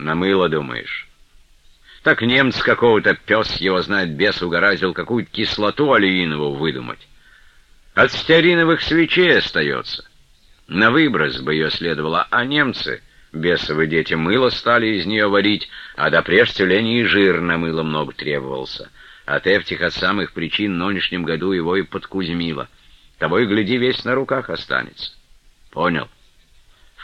На мыло, думаешь? Так немец какого-то, пес его знает, бес угораздил какую-то кислоту олеинову выдумать. От стеариновых свечей остается. На выброс бы ее следовало, а немцы, бесовы дети, мыло стали из нее варить, а до прежде и жир на мыло много требовался. А Тефтих от самых причин нынешнем году его и подкузмило. Того и гляди, весь на руках останется. Понял?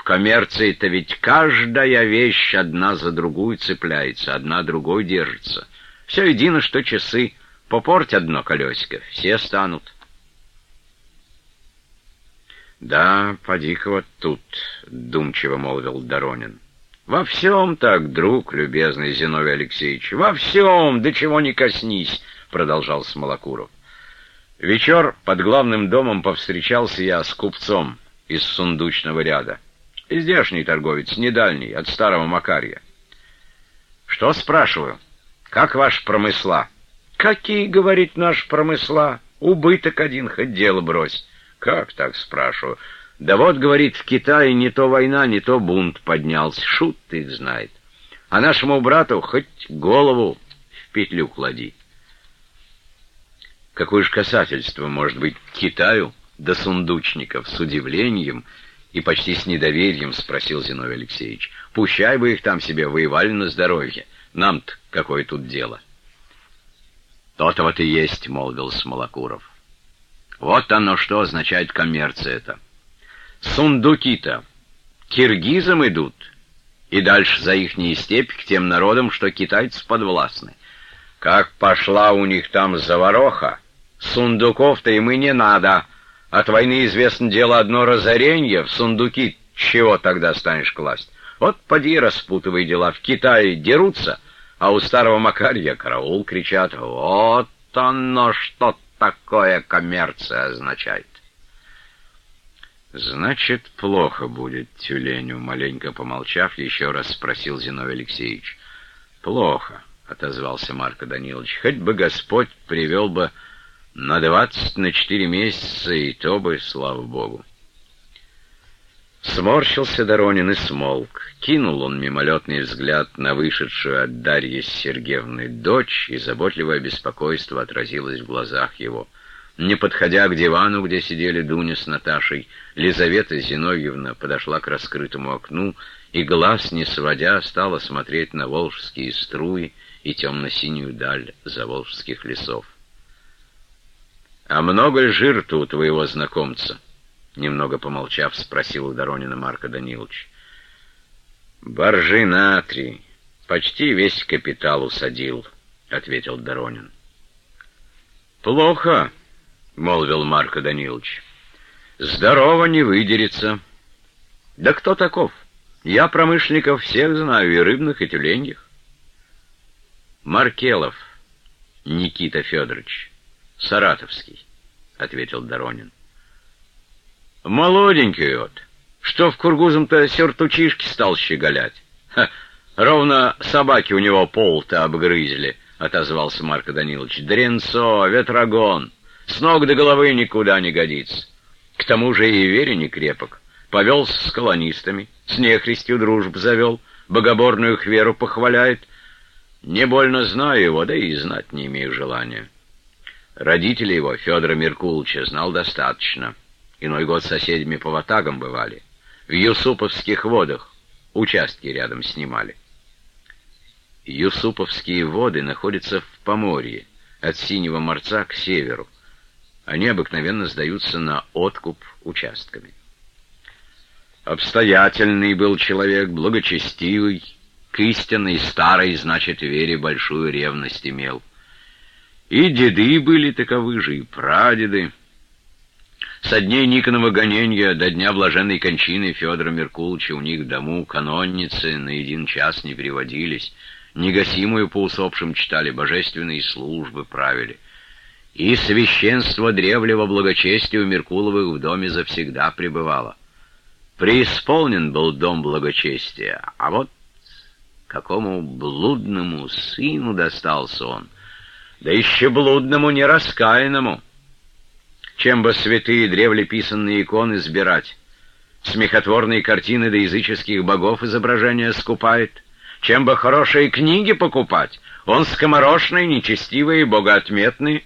Коммерции-то ведь каждая вещь одна за другую цепляется, одна другой держится. Все едино, что часы. Попорть одно колесико, все станут. «Да, поди-ка вот тут», — думчиво молвил Доронин. «Во всем так, друг, любезный Зиновий Алексеевич, во всем, до чего не коснись», — продолжал Смолокуров. Вечер под главным домом повстречался я с купцом из сундучного ряда. Издешний торговец, недальний, от старого Макарья. «Что, спрашиваю, как ваш промысла?» «Какие, — говорит, — наш промысла? Убыток один, хоть дело брось». «Как так?» — спрашиваю. «Да вот, — говорит, — в Китае не то война, не то бунт поднялся. Шут ты их знает. А нашему брату хоть голову в петлю клади». Какое же касательство может быть к Китаю до сундучников с удивлением и почти с недоверием спросил Зиновий Алексеевич. Пущай бы их там себе воевали на здоровье. Нам-то какое тут дело? То-то вот и есть, молвил Смолокуров. Вот оно что означает коммерция это. Сундуки-то киргизам идут, и дальше за ихние степь к тем народам, что китайцы подвластны. Как пошла у них там завароха, сундуков-то им и не надо. От войны известно дело одно разорение, в сундуки чего тогда станешь класть? Вот поди распутывай дела. В Китае дерутся, а у старого Макарья караул кричат. Вот оно что такое коммерция означает. «Значит, плохо будет тюленю», — маленько помолчав, еще раз спросил Зиновий Алексеевич. «Плохо», — отозвался Марко Данилович. «Хоть бы Господь привел бы на двадцать на четыре месяца, и то бы, слава богу». Сморщился Доронин и смолк. Кинул он мимолетный взгляд на вышедшую от Дарьи Сергеевны дочь, и заботливое беспокойство отразилось в глазах его. Не подходя к дивану, где сидели Дуня с Наташей, Лизавета Зиновьевна подошла к раскрытому окну и, глаз не сводя, стала смотреть на волжские струи и темно-синюю даль заволжских лесов. «А много ли жир-то у твоего знакомца?» Немного помолчав, спросил у Доронина Марка Данилович. «Боржи на три. Почти весь капитал усадил», — ответил Доронин. «Плохо», — молвил Марко Данилович. «Здорово не выдерется». «Да кто таков? Я промышленников всех знаю, и рыбных, и тюленьих». «Маркелов Никита Федорович, Саратовский», — ответил Доронин. Молоденький вот. Что в кургузом-то сертучишки стал щеголять? Ровно собаки у него пол-то обгрызли, — отозвался Марко Данилович. Дренцо, ветрогон, с ног до головы никуда не годится. К тому же и вере не крепок. Повел с колонистами, с нехристью дружбу завел, богоборную их веру похваляет. Не больно знаю его, да и знать не имею желания. Родители его, Федора Меркуловича, знал достаточно — Иной год соседями по ватагам бывали. В Юсуповских водах участки рядом снимали. Юсуповские воды находятся в Поморье, от Синего Морца к северу. Они обыкновенно сдаются на откуп участками. Обстоятельный был человек, благочестивый, к истинной старой, значит, вере большую ревность имел. И деды были таковы же, и прадеды. Со дней Никонова гонения до дня блаженной кончины Федора Меркулыча у них в дому канонницы на один час не переводились, негасимую по усопшим читали, божественные службы правили. И священство древнего благочестия у Меркуловых в доме завсегда пребывало. Преисполнен был дом благочестия, а вот какому блудному сыну достался он, да еще блудному нераскаянному. Чем бы святые древлеписанные иконы сбирать? Смехотворные картины до языческих богов изображения скупает? чем бы хорошие книги покупать. Он скоморошный, нечестивый и богоотметный.